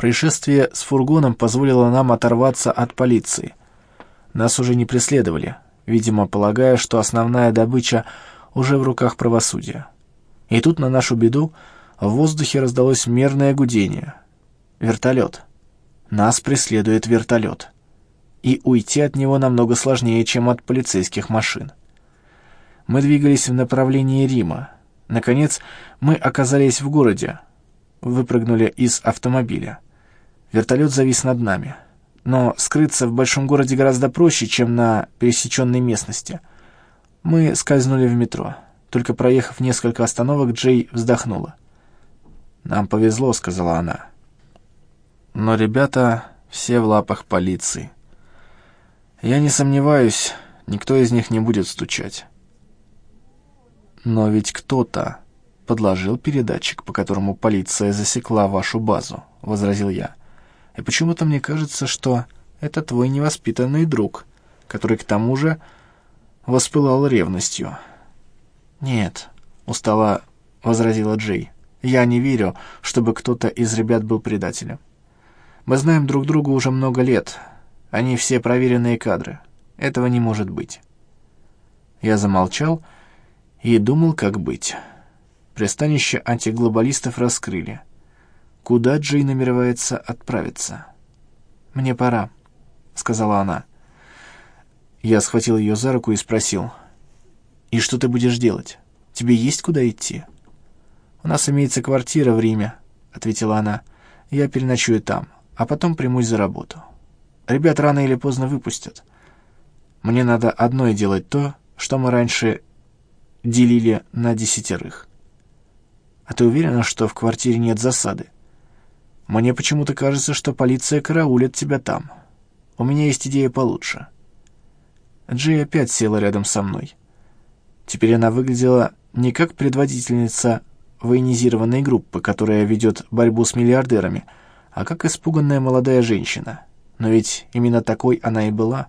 Происшествие с фургоном позволило нам оторваться от полиции. Нас уже не преследовали, видимо, полагая, что основная добыча уже в руках правосудия. И тут, на нашу беду, в воздухе раздалось мерное гудение. Вертолет. Нас преследует вертолет. И уйти от него намного сложнее, чем от полицейских машин. Мы двигались в направлении Рима. Наконец, мы оказались в городе. Выпрыгнули из автомобиля. Вертолет завис над нами. Но скрыться в большом городе гораздо проще, чем на пересеченной местности. Мы скользнули в метро. Только проехав несколько остановок, Джей вздохнула. «Нам повезло», — сказала она. «Но ребята все в лапах полиции. Я не сомневаюсь, никто из них не будет стучать». «Но ведь кто-то подложил передатчик, по которому полиция засекла вашу базу», — возразил я. «И почему-то мне кажется, что это твой невоспитанный друг, который к тому же воспылал ревностью». «Нет», — устала возразила Джей. «Я не верю, чтобы кто-то из ребят был предателем. Мы знаем друг друга уже много лет. Они все проверенные кадры. Этого не может быть». Я замолчал и думал, как быть. Пристанище антиглобалистов раскрыли. Куда Джей намеревается отправиться? «Мне пора», — сказала она. Я схватил ее за руку и спросил, «И что ты будешь делать? Тебе есть куда идти?» «У нас имеется квартира в Риме», — ответила она. «Я переночую там, а потом примусь за работу. Ребят рано или поздно выпустят. Мне надо одной делать то, что мы раньше делили на десятерых. А ты уверена, что в квартире нет засады? Мне почему-то кажется, что полиция караулит тебя там. У меня есть идея получше». Джей опять села рядом со мной. Теперь она выглядела не как предводительница военизированной группы, которая ведет борьбу с миллиардерами, а как испуганная молодая женщина. Но ведь именно такой она и была.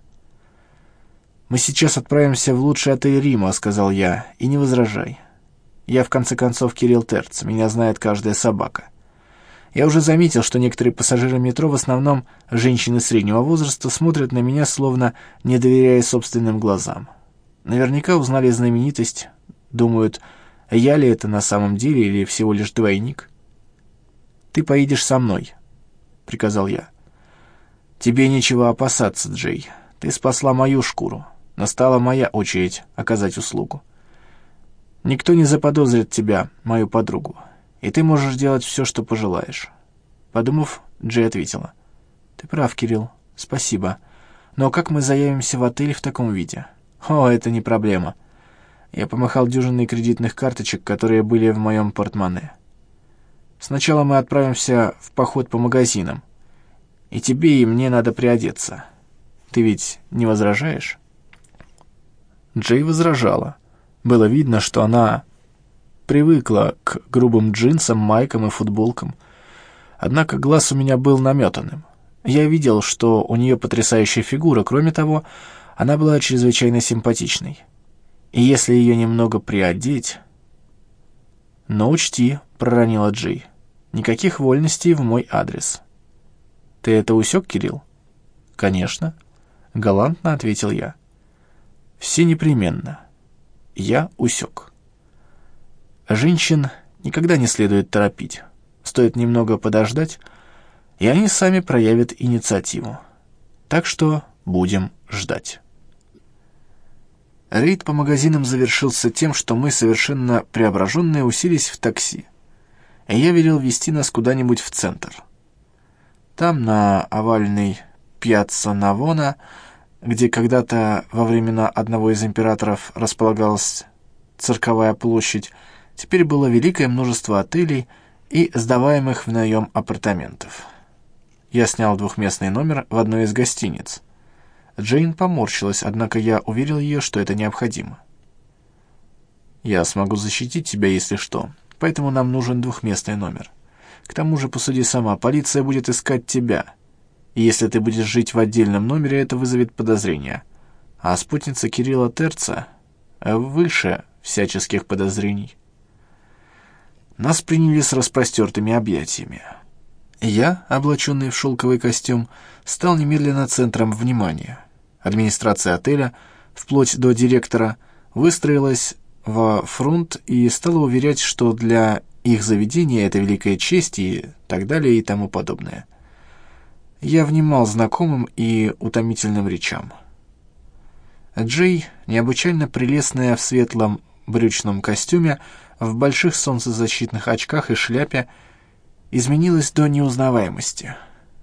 «Мы сейчас отправимся в лучший отель Рима», — сказал я, — «и не возражай. Я, в конце концов, Кирилл Терц, меня знает каждая собака. Я уже заметил, что некоторые пассажиры метро, в основном женщины среднего возраста, смотрят на меня, словно не доверяя собственным глазам. Наверняка узнали знаменитость, думают, я ли это на самом деле или всего лишь двойник? «Ты поедешь со мной», — приказал я. «Тебе нечего опасаться, Джей. Ты спасла мою шкуру. Настала моя очередь оказать услугу. Никто не заподозрит тебя, мою подругу, и ты можешь делать все, что пожелаешь». Подумав, Джей ответила. «Ты прав, Кирилл. Спасибо. Но как мы заявимся в отель в таком виде?» «О, это не проблема. Я помахал дюжиной кредитных карточек, которые были в моем портмоне. Сначала мы отправимся в поход по магазинам. И тебе, и мне надо приодеться. Ты ведь не возражаешь?» Джей возражала. Было видно, что она привыкла к грубым джинсам, майкам и футболкам. Однако глаз у меня был наметанным. Я видел, что у нее потрясающая фигура. Кроме того, она была чрезвычайно симпатичной. И если ее немного приодеть... Но учти, проронила Джей, никаких вольностей в мой адрес. Ты это усек, Кирилл? Конечно, галантно ответил я. Все непременно. Я усек. Женщин никогда не следует торопить. Стоит немного подождать, и они сами проявят инициативу. Так что будем ждать. Рейд по магазинам завершился тем, что мы, совершенно преображенные, уселись в такси. И я велел вести нас куда-нибудь в центр. Там, на овальной пьяцца Навона, где когда-то во времена одного из императоров располагалась цирковая площадь, теперь было великое множество отелей и сдаваемых в наем апартаментов. Я снял двухместный номер в одной из гостиниц — Джейн поморщилась, однако я уверил ее, что это необходимо. «Я смогу защитить тебя, если что, поэтому нам нужен двухместный номер. К тому же, посуди сама, полиция будет искать тебя. И если ты будешь жить в отдельном номере, это вызовет подозрения. А спутница Кирилла Терца выше всяческих подозрений». Нас приняли с распростертыми объятиями. Я, облаченный в шелковый костюм, стал немедленно центром внимания. Администрация отеля, вплоть до директора, выстроилась во фронт и стала уверять, что для их заведения это великая честь и так далее и тому подобное. Я внимал знакомым и утомительным речам. Джей, необычайно прелестная в светлом брючном костюме, в больших солнцезащитных очках и шляпе, изменилась до неузнаваемости.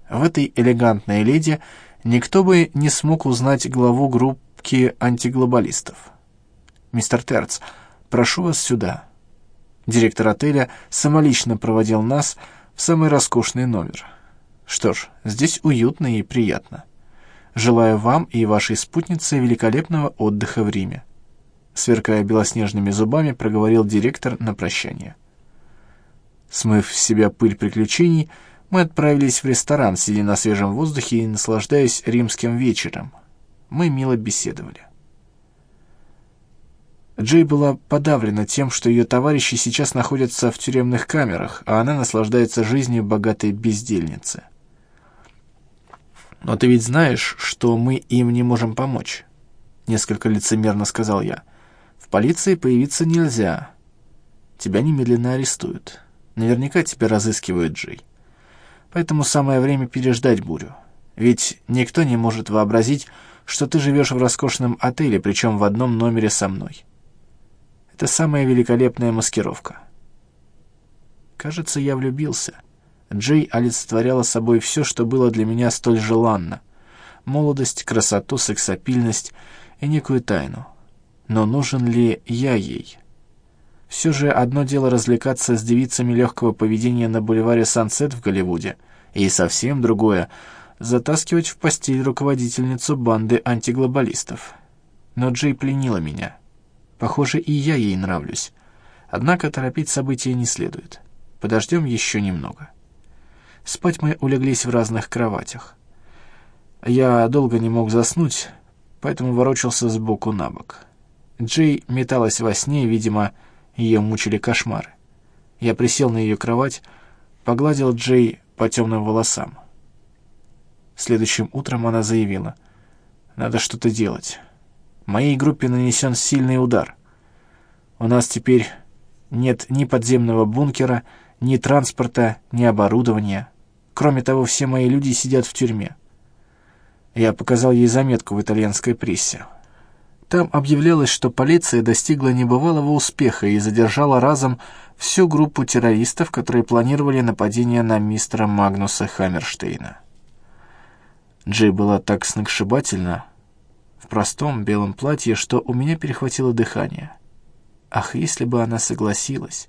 В этой элегантной леди никто бы не смог узнать главу группки антиглобалистов. «Мистер Терц, прошу вас сюда». Директор отеля самолично проводил нас в самый роскошный номер. Что ж, здесь уютно и приятно. Желаю вам и вашей спутнице великолепного отдыха в Риме. Сверкая белоснежными зубами, проговорил директор на прощание. Смыв с себя пыль приключений, мы отправились в ресторан, сидя на свежем воздухе и наслаждаясь римским вечером. Мы мило беседовали. Джей была подавлена тем, что ее товарищи сейчас находятся в тюремных камерах, а она наслаждается жизнью богатой бездельницы. «Но ты ведь знаешь, что мы им не можем помочь», — несколько лицемерно сказал я. «В полиции появиться нельзя. Тебя немедленно арестуют. Наверняка тебя разыскивают, Джей. Поэтому самое время переждать бурю. Ведь никто не может вообразить, что ты живешь в роскошном отеле, причем в одном номере со мной. Это самая великолепная маскировка. Кажется, я влюбился». Джей олицетворяла собой все, что было для меня столь желанно. Молодость, красоту, сексапильность и некую тайну. Но нужен ли я ей? Все же одно дело развлекаться с девицами легкого поведения на бульваре Сансет в Голливуде, и совсем другое — затаскивать в постель руководительницу банды антиглобалистов. Но Джей пленила меня. Похоже, и я ей нравлюсь. Однако торопить события не следует. Подождем еще немного. Спать мы улеглись в разных кроватях. Я долго не мог заснуть, поэтому ворочался с боку на бок. Джей металась во сне, видимо, ее мучили кошмары. Я присел на ее кровать, погладил Джей по темным волосам. Следующим утром она заявила, «Надо что-то делать. Моей группе нанесен сильный удар. У нас теперь нет ни подземного бункера, ни транспорта, ни оборудования. Кроме того, все мои люди сидят в тюрьме. Я показал ей заметку в итальянской прессе. Там объявлялось, что полиция достигла небывалого успеха и задержала разом всю группу террористов, которые планировали нападение на мистера Магнуса Хаммерштейна. Джей была так сногсшибательна в простом белом платье, что у меня перехватило дыхание. Ах, если бы она согласилась!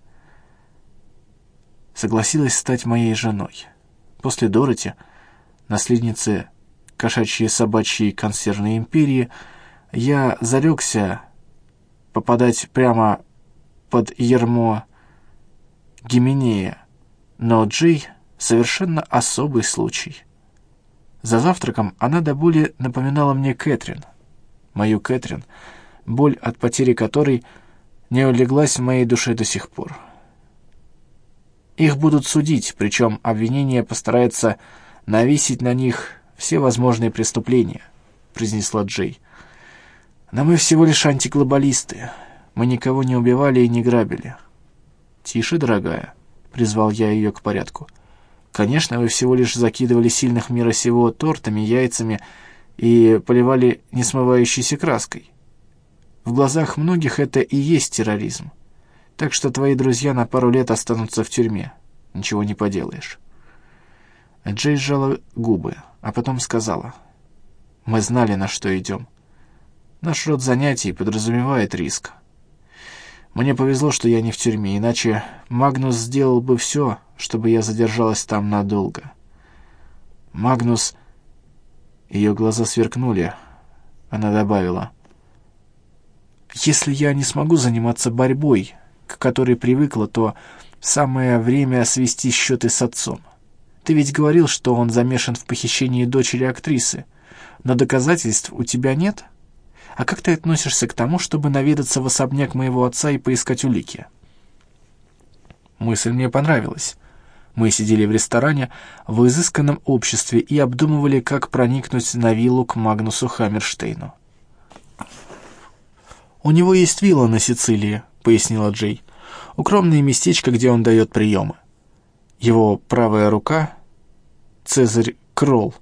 Согласилась стать моей женой. После Дороти, наследницы кошачьей собачьей консервной империи, я зарекся попадать прямо под ермо Гименея, но Джей — совершенно особый случай. За завтраком она до боли напоминала мне Кэтрин, мою Кэтрин, боль от потери которой не улеглась в моей душе до сих пор. Их будут судить, причем обвинение постарается навесить на них все возможные преступления», — произнесла Джей. «Но мы всего лишь антиглобалисты. Мы никого не убивали и не грабили». «Тише, дорогая», — призвал я ее к порядку. «Конечно, вы всего лишь закидывали сильных мира сего тортами, яйцами и поливали несмывающейся краской. В глазах многих это и есть терроризм. Так что твои друзья на пару лет останутся в тюрьме. Ничего не поделаешь». Джей сжала губы, а потом сказала. «Мы знали, на что идем. Наш род занятий подразумевает риск. Мне повезло, что я не в тюрьме, иначе Магнус сделал бы все, чтобы я задержалась там надолго. Магнус...» Ее глаза сверкнули. Она добавила. «Если я не смогу заниматься борьбой, к которой привыкла, то самое время свести счеты с отцом. Ты ведь говорил, что он замешан в похищении дочери актрисы, но доказательств у тебя нет? А как ты относишься к тому, чтобы наведаться в особняк моего отца и поискать улики?» Мысль мне понравилась. Мы сидели в ресторане в изысканном обществе и обдумывали, как проникнуть на виллу к Магнусу Хаммерштейну. «У него есть вилла на Сицилии», — пояснила Джей. «Укромное местечко, где он дает приемы. Его правая рука, Цезарь Кролл,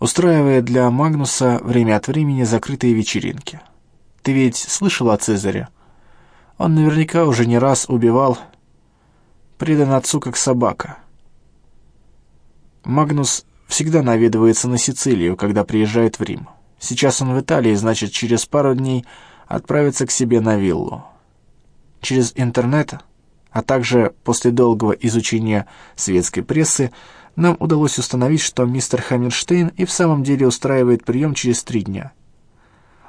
устраивает для Магнуса время от времени закрытые вечеринки. Ты ведь слышал о Цезаре? Он наверняка уже не раз убивал, предан отцу как собака. Магнус всегда наведывается на Сицилию, когда приезжает в Рим. Сейчас он в Италии, значит, через пару дней отправится к себе на виллу. Через интернет, а также после долгого изучения светской прессы, нам удалось установить, что мистер Хаммерштейн и в самом деле устраивает прием через три дня.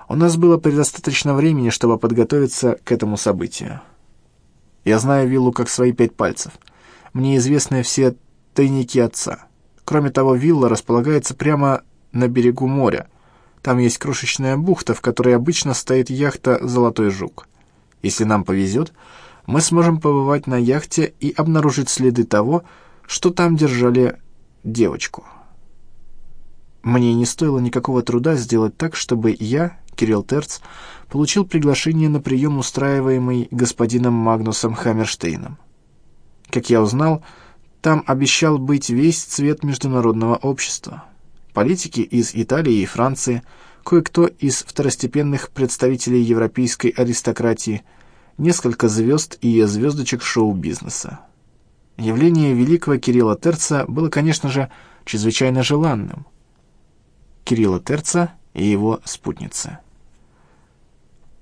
У нас было предостаточно времени, чтобы подготовиться к этому событию. Я знаю виллу как свои пять пальцев. Мне известны все тайники отца. Кроме того, вилла располагается прямо на берегу моря. Там есть крошечная бухта, в которой обычно стоит яхта «Золотой жук». Если нам повезет, мы сможем побывать на яхте и обнаружить следы того, что там держали девочку. Мне не стоило никакого труда сделать так, чтобы я, Кирилл Терц, получил приглашение на прием, устраиваемый господином Магнусом Хаммерштейном. Как я узнал, там обещал быть весь цвет международного общества. Политики из Италии и Франции, кое-кто из второстепенных представителей европейской аристократии, несколько звезд и звездочек шоу-бизнеса. Явление великого Кирилла Терца было, конечно же, чрезвычайно желанным. Кирилла Терца и его спутницы.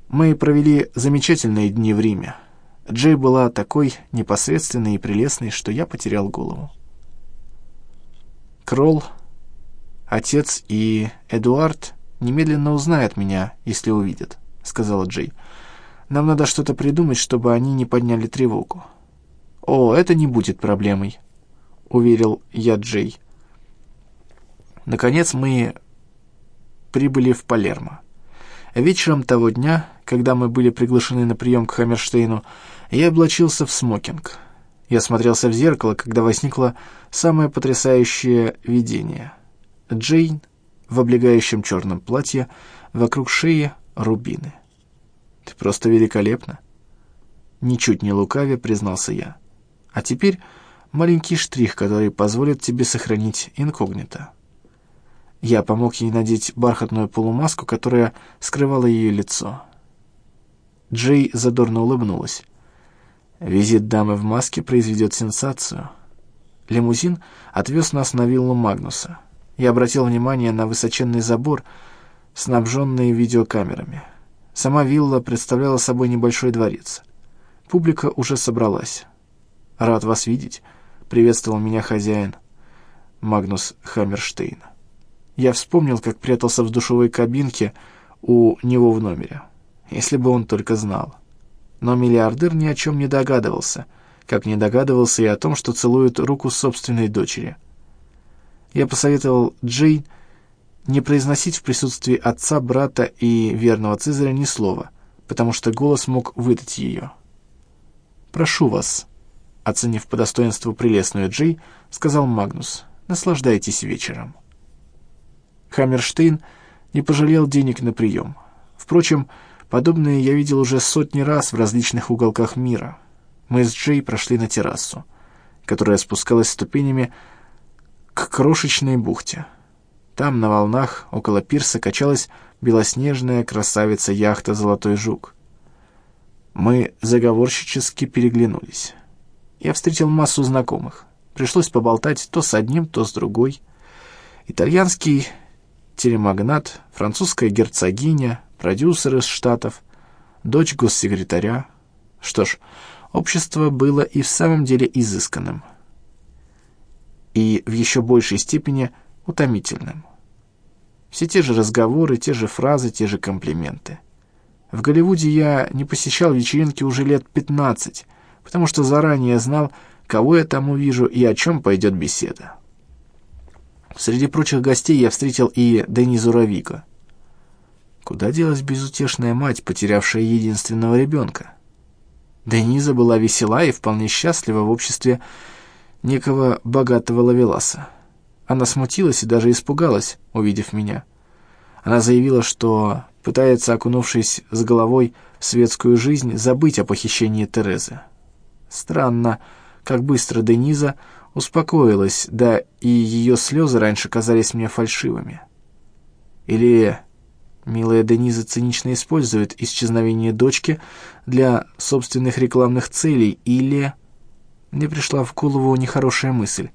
Мы провели замечательные дни в Риме. Джей была такой непосредственной и прелестной, что я потерял голову. Кролл, отец и Эдуард немедленно узнают меня, если увидят, сказала Джей. Нам надо что-то придумать, чтобы они не подняли тревогу. «О, это не будет проблемой», — уверил я Джей. Наконец мы прибыли в Палермо. Вечером того дня, когда мы были приглашены на прием к Хаммерштейну, я облачился в смокинг. Я смотрелся в зеркало, когда возникло самое потрясающее видение. Джейн в облегающем черном платье, вокруг шеи рубины. «Ты просто великолепна!» Ничуть не лукаве, признался я. А теперь маленький штрих, который позволит тебе сохранить инкогнито. Я помог ей надеть бархатную полумаску, которая скрывала ее лицо. Джей задорно улыбнулась. Визит дамы в маске произведет сенсацию. Лимузин отвез нас на виллу Магнуса. Я обратил внимание на высоченный забор, снабженный видеокамерами. Сама вилла представляла собой небольшой дворец. Публика уже собралась. «Рад вас видеть», — приветствовал меня хозяин Магнус Хаммерштейн. Я вспомнил, как прятался в душевой кабинке у него в номере. Если бы он только знал. Но миллиардер ни о чем не догадывался, как не догадывался и о том, что целует руку собственной дочери. Я посоветовал Джейн не произносить в присутствии отца, брата и верного Цезаря ни слова, потому что голос мог выдать ее. «Прошу вас», Оценив по достоинству прелестную Джей, сказал Магнус, «Наслаждайтесь вечером». Хаммерштейн не пожалел денег на прием. Впрочем, подобное я видел уже сотни раз в различных уголках мира. Мы с Джей прошли на террасу, которая спускалась ступенями к крошечной бухте. Там, на волнах, около пирса, качалась белоснежная красавица-яхта «Золотой жук». Мы заговорщически переглянулись. Я встретил массу знакомых. Пришлось поболтать то с одним, то с другой. Итальянский телемагнат, французская герцогиня, продюсер из Штатов, дочь госсекретаря. Что ж, общество было и в самом деле изысканным. И в еще большей степени утомительным. Все те же разговоры, те же фразы, те же комплименты. В Голливуде я не посещал вечеринки уже лет пятнадцать, потому что заранее знал, кого я там увижу и о чем пойдет беседа. Среди прочих гостей я встретил и Денизу Равика. Куда делась безутешная мать, потерявшая единственного ребенка? Дениза была весела и вполне счастлива в обществе некого богатого лавеласа. Она смутилась и даже испугалась, увидев меня. Она заявила, что пытается, окунувшись с головой в светскую жизнь, забыть о похищении Терезы. Странно, как быстро Дениза успокоилась, да и ее слезы раньше казались мне фальшивыми. Или милая Дениза цинично использует исчезновение дочки для собственных рекламных целей, или... Мне пришла в голову нехорошая мысль.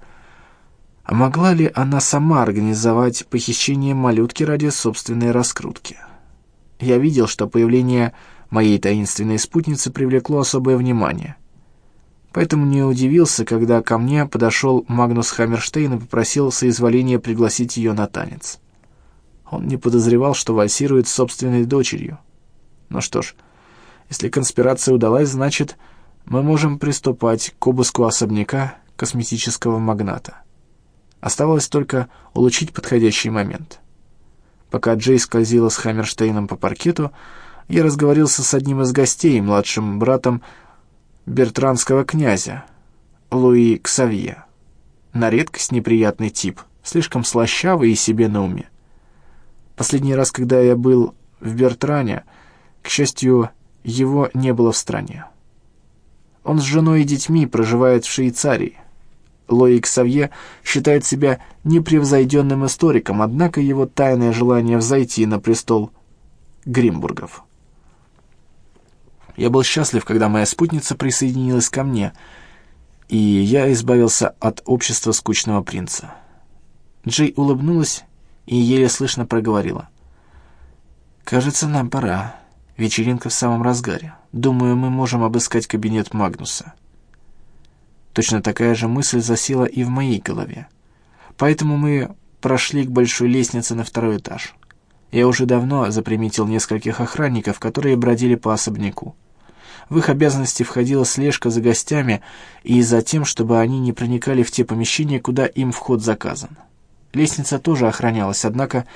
А могла ли она сама организовать похищение малютки ради собственной раскрутки? Я видел, что появление моей таинственной спутницы привлекло особое внимание. Поэтому не удивился, когда ко мне подошел Магнус Хаммерштейн и попросил соизволения пригласить ее на танец. Он не подозревал, что вальсирует с собственной дочерью. Ну что ж, если конспирация удалась, значит, мы можем приступать к обыску особняка косметического магната. Оставалось только улучшить подходящий момент. Пока Джей скользила с Хаммерштейном по паркету, я разговорился с одним из гостей, младшим братом бертранского князя, Луи Ксавье. На редкость неприятный тип, слишком слащавый и себе на уме. Последний раз, когда я был в Бертране, к счастью, его не было в стране. Он с женой и детьми проживает в Швейцарии. Лоик Савье считает себя непревзойденным историком, однако его тайное желание взойти на престол Гримбургов. Я был счастлив, когда моя спутница присоединилась ко мне, и я избавился от общества скучного принца. Джей улыбнулась и еле слышно проговорила. «Кажется, нам пора. Вечеринка в самом разгаре. Думаю, мы можем обыскать кабинет Магнуса». Точно такая же мысль засела и в моей голове. Поэтому мы прошли к большой лестнице на второй этаж. Я уже давно заприметил нескольких охранников, которые бродили по особняку. В их обязанности входила слежка за гостями и за тем, чтобы они не проникали в те помещения, куда им вход заказан. Лестница тоже охранялась, однако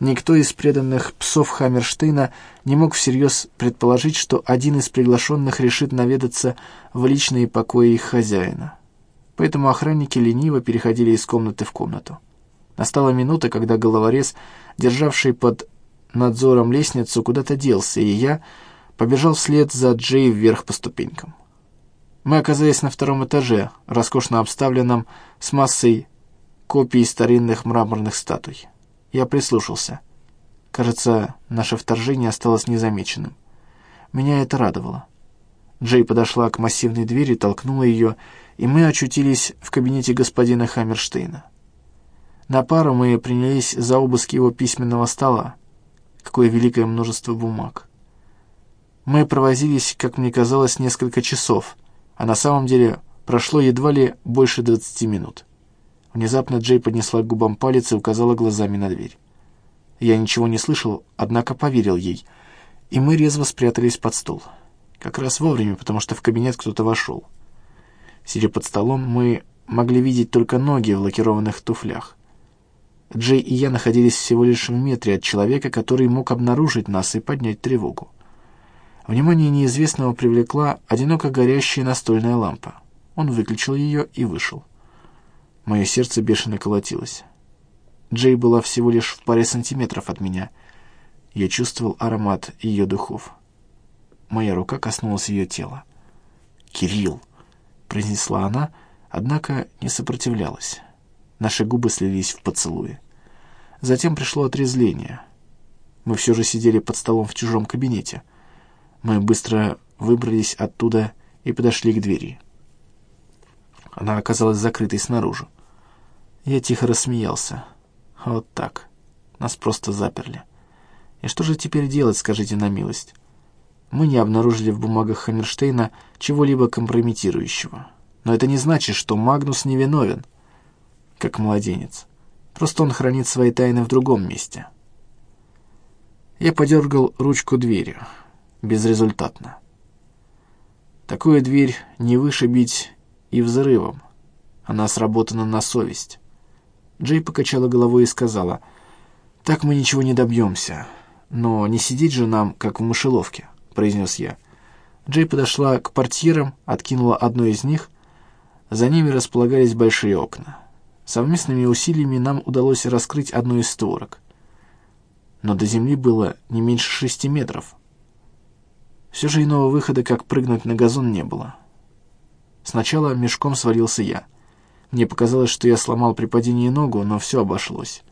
никто из преданных псов Хаммерштейна не мог всерьез предположить, что один из приглашенных решит наведаться в личные покои их хозяина. Поэтому охранники лениво переходили из комнаты в комнату. Настала минута, когда головорез, державший под надзором лестницу, куда-то делся, и я побежал вслед за Джей вверх по ступенькам. Мы оказались на втором этаже, роскошно обставленном с массой копий старинных мраморных статуй. Я прислушался. Кажется, наше вторжение осталось незамеченным. Меня это радовало. Джей подошла к массивной двери, толкнула ее, и мы очутились в кабинете господина Хаммерштейна. На пару мы принялись за обыск его письменного стола. Какое великое множество бумаг. Мы провозились, как мне казалось, несколько часов, а на самом деле прошло едва ли больше двадцати минут. Внезапно Джей поднесла к губам палец и указала глазами на дверь. Я ничего не слышал, однако поверил ей, и мы резво спрятались под стол. Как раз вовремя, потому что в кабинет кто-то вошел. Сидя под столом, мы могли видеть только ноги в лакированных туфлях. Джей и я находились всего лишь в метре от человека, который мог обнаружить нас и поднять тревогу. Внимание неизвестного привлекла одиноко горящая настольная лампа. Он выключил ее и вышел. Мое сердце бешено колотилось. Джей была всего лишь в паре сантиметров от меня. Я чувствовал аромат ее духов. Моя рука коснулась ее тела. «Кирилл!» — произнесла она, однако не сопротивлялась. Наши губы слились в поцелуе. Затем пришло отрезвление. Мы все же сидели под столом в чужом кабинете. Мы быстро выбрались оттуда и подошли к двери. Она оказалась закрытой снаружи. Я тихо рассмеялся. Вот так. Нас просто заперли. И что же теперь делать, скажите на милость? Мы не обнаружили в бумагах Хаммерштейна чего-либо компрометирующего. Но это не значит, что Магнус невиновен как младенец. Просто он хранит свои тайны в другом месте. Я подергал ручку двери. Безрезультатно. Такую дверь не вышибить и взрывом. Она сработана на совесть. Джей покачала головой и сказала, «Так мы ничего не добьемся. Но не сидеть же нам, как в мышеловке», — произнес я. Джей подошла к портьерам, откинула одну из них, За ними располагались большие окна. Совместными усилиями нам удалось раскрыть одну из створок. Но до земли было не меньше шести метров. Все же иного выхода, как прыгнуть на газон, не было. Сначала мешком свалился я. Мне показалось, что я сломал при падении ногу, но все обошлось.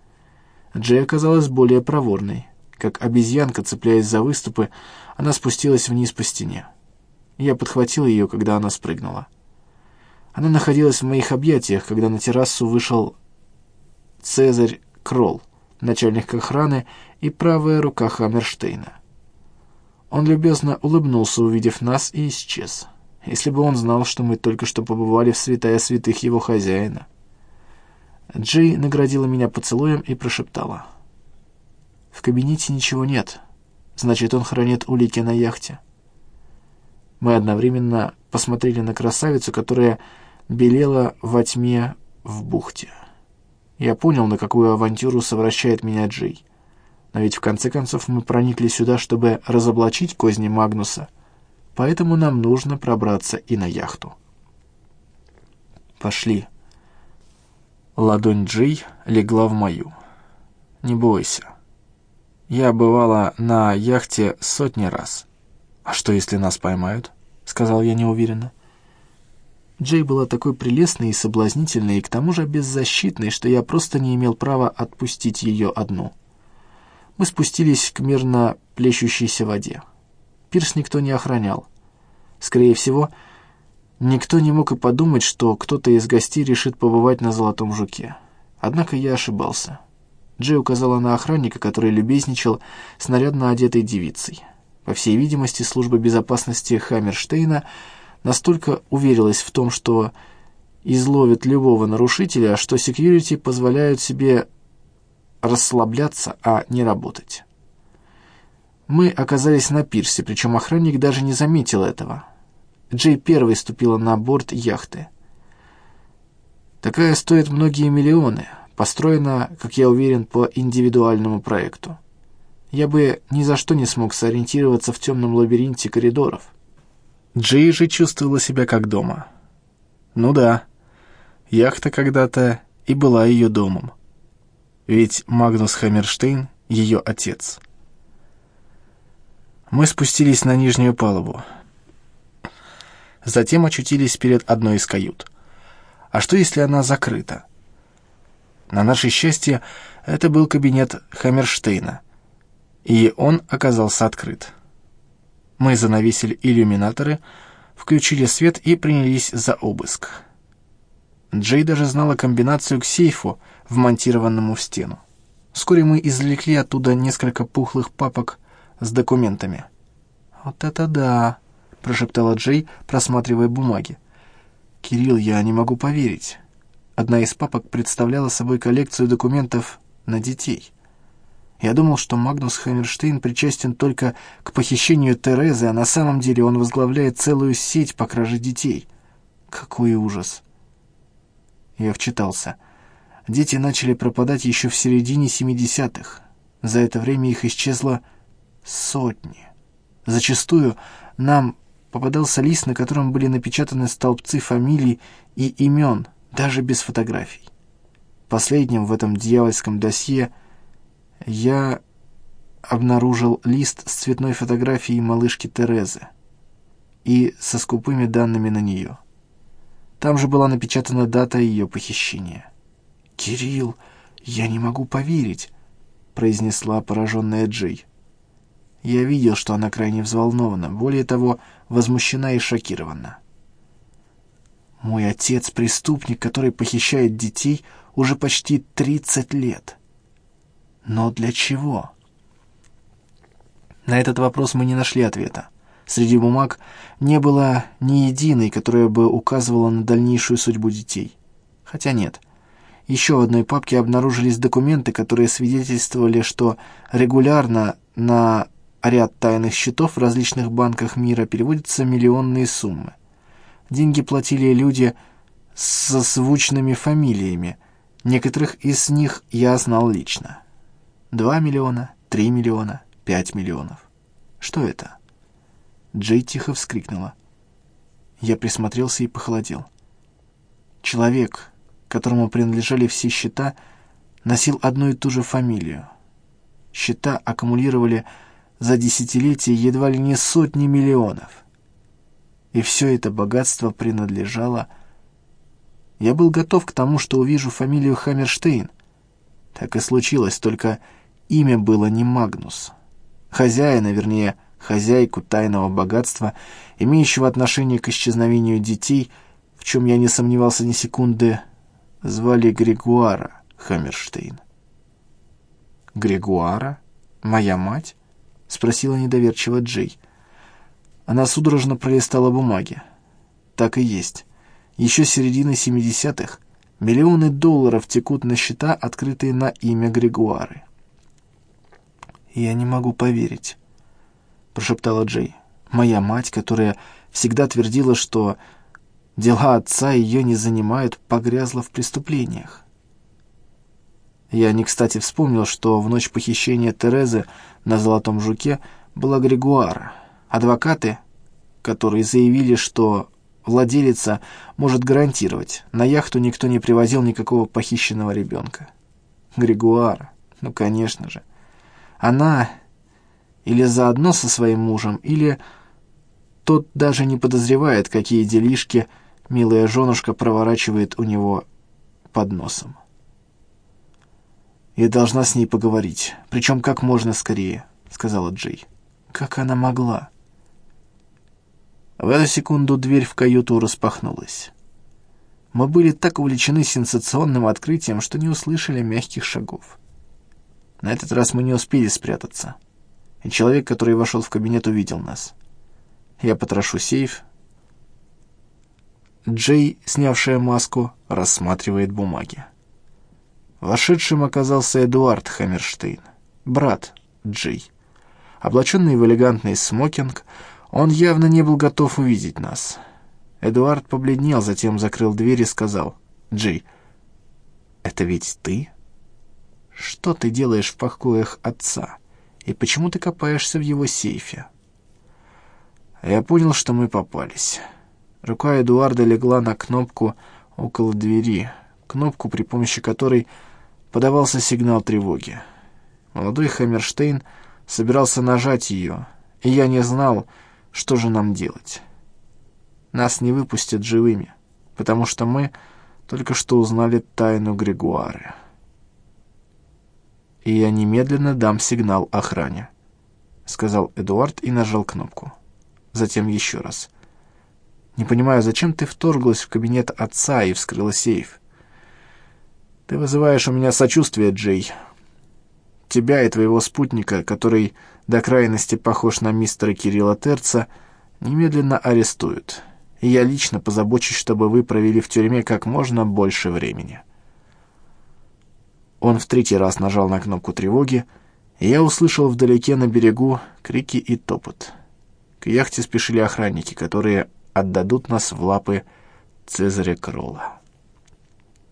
Джей оказалась более проворной. Как обезьянка, цепляясь за выступы, она спустилась вниз по стене. Я подхватил ее, когда она спрыгнула. Она находилась в моих объятиях, когда на террасу вышел Цезарь Кролл, начальник охраны и правая рука Хаммерштейна. Он любезно улыбнулся, увидев нас, и исчез. Если бы он знал, что мы только что побывали в святая святых его хозяина. Джей наградила меня поцелуем и прошептала. «В кабинете ничего нет. Значит, он хранит улики на яхте». Мы одновременно посмотрели на красавицу, которая белела во тьме в бухте. Я понял, на какую авантюру совращает меня Джей. Но ведь в конце концов мы проникли сюда, чтобы разоблачить козни Магнуса, поэтому нам нужно пробраться и на яхту. Пошли. Ладонь Джей легла в мою. Не бойся. Я бывала на яхте сотни раз. А что, если нас поймают? Сказал я неуверенно. — Джей была такой прелестной и соблазнительной, и к тому же беззащитной, что я просто не имел права отпустить ее одну. Мы спустились к мирно плещущейся воде. Пирс никто не охранял. Скорее всего, никто не мог и подумать, что кто-то из гостей решит побывать на Золотом Жуке. Однако я ошибался. Джей указала на охранника, который любезничал с нарядно одетой девицей. По всей видимости, служба безопасности Хаммерштейна — настолько уверилась в том, что изловит любого нарушителя, что секьюрити позволяют себе расслабляться, а не работать. Мы оказались на пирсе, причем охранник даже не заметил этого. Джей первой ступила на борт яхты. Такая стоит многие миллионы, построена, как я уверен, по индивидуальному проекту. Я бы ни за что не смог сориентироваться в темном лабиринте коридоров. Джей же чувствовала себя как дома. Ну да, яхта когда-то и была ее домом. Ведь Магнус Хаммерштейн — ее отец. Мы спустились на нижнюю палубу. Затем очутились перед одной из кают. А что, если она закрыта? На наше счастье, это был кабинет Хаммерштейна, и он оказался открыт. Мы занавесили иллюминаторы, включили свет и принялись за обыск. Джей даже знала комбинацию к сейфу, вмонтированному в стену. Вскоре мы извлекли оттуда несколько пухлых папок с документами. «Вот это да!» — прошептала Джей, просматривая бумаги. «Кирилл, я не могу поверить». Одна из папок представляла собой коллекцию документов на детей. Я думал, что Магнус Хаммерштейн причастен только к похищению Терезы, а на самом деле он возглавляет целую сеть по краже детей. Какой ужас! Я вчитался. Дети начали пропадать еще в середине 70-х. За это время их исчезло сотни. Зачастую нам попадался лист, на котором были напечатаны столбцы фамилий и имен, даже без фотографий. Последним в этом дьявольском досье – я обнаружил лист с цветной фотографией малышки Терезы и со скупыми данными на нее. Там же была напечатана дата ее похищения. «Кирилл, я не могу поверить», — произнесла пораженная Джей. Я видел, что она крайне взволнована, более того, возмущена и шокирована. «Мой отец — преступник, который похищает детей уже почти тридцать лет». Но для чего? На этот вопрос мы не нашли ответа. Среди бумаг не было ни единой, которая бы указывала на дальнейшую судьбу детей. Хотя нет. Еще в одной папке обнаружились документы, которые свидетельствовали, что регулярно на ряд тайных счетов в различных банках мира переводятся миллионные суммы. Деньги платили люди со звучными фамилиями. Некоторых из них я знал лично. Два миллиона, три миллиона, пять миллионов. Что это? Джей тихо вскрикнула. Я присмотрелся и похолодел. человек, которому принадлежали все счета, носил одну и ту же фамилию. Счета аккумулировали за десятилетия едва ли не сотни миллионов. И все это богатство принадлежало... Я был готов к тому, что увижу фамилию Хаммерштейн. Так и случилось, только имя было не Магнус. Хозяина, вернее, хозяйку тайного богатства, имеющего отношение к исчезновению детей, в чем я не сомневался ни секунды, звали Григуара Хаммерштейн. «Григуара? Моя мать?» — спросила недоверчиво Джей. Она судорожно пролистала бумаги. Так и есть. Еще с середины семидесятых миллионы долларов текут на счета, открытые на имя Григуары. «Я не могу поверить», — прошептала Джей. «Моя мать, которая всегда твердила, что дела отца ее не занимают, погрязла в преступлениях. Я не кстати вспомнил, что в ночь похищения Терезы на Золотом Жуке была Григуара. Адвокаты, которые заявили, что владелица может гарантировать, на яхту никто не привозил никакого похищенного ребенка. Григуара, ну конечно же. Она или заодно со своим мужем, или тот даже не подозревает, какие делишки милая женушка проворачивает у него под носом. «Я должна с ней поговорить, причем как можно скорее», — сказала Джей. «Как она могла?» В эту секунду дверь в каюту распахнулась. Мы были так увлечены сенсационным открытием, что не услышали мягких шагов. На этот раз мы не успели спрятаться, и человек, который вошел в кабинет, увидел нас. Я потрошу сейф. Джей, снявшая маску, рассматривает бумаги. Вошедшим оказался Эдуард Хаммерштейн, брат Джей. Облаченный в элегантный смокинг, он явно не был готов увидеть нас. Эдуард побледнел, затем закрыл дверь и сказал, «Джей, это ведь ты? Что ты делаешь в покоях отца? И почему ты копаешься в его сейфе?» Я понял, что мы попались. Рука Эдуарда легла на кнопку около двери, кнопку, при помощи которой подавался сигнал тревоги. Молодой Хаммерштейн собирался нажать ее, и я не знал, что же нам делать. Нас не выпустят живыми, потому что мы только что узнали тайну Григуары. И я немедленно дам сигнал охране, — сказал Эдуард и нажал кнопку. Затем еще раз. Не понимаю, зачем ты вторглась в кабинет отца и вскрыла сейф? Ты вызываешь у меня сочувствие, Джей. Тебя и твоего спутника, который до крайности похож на мистера Кирилла Терца, немедленно арестуют. И я лично позабочусь, чтобы вы провели в тюрьме как можно больше времени. Он в третий раз нажал на кнопку тревоги, и я услышал вдалеке на берегу крики и топот. К яхте спешили охранники, которые отдадут нас в лапы Цезаря Кролла.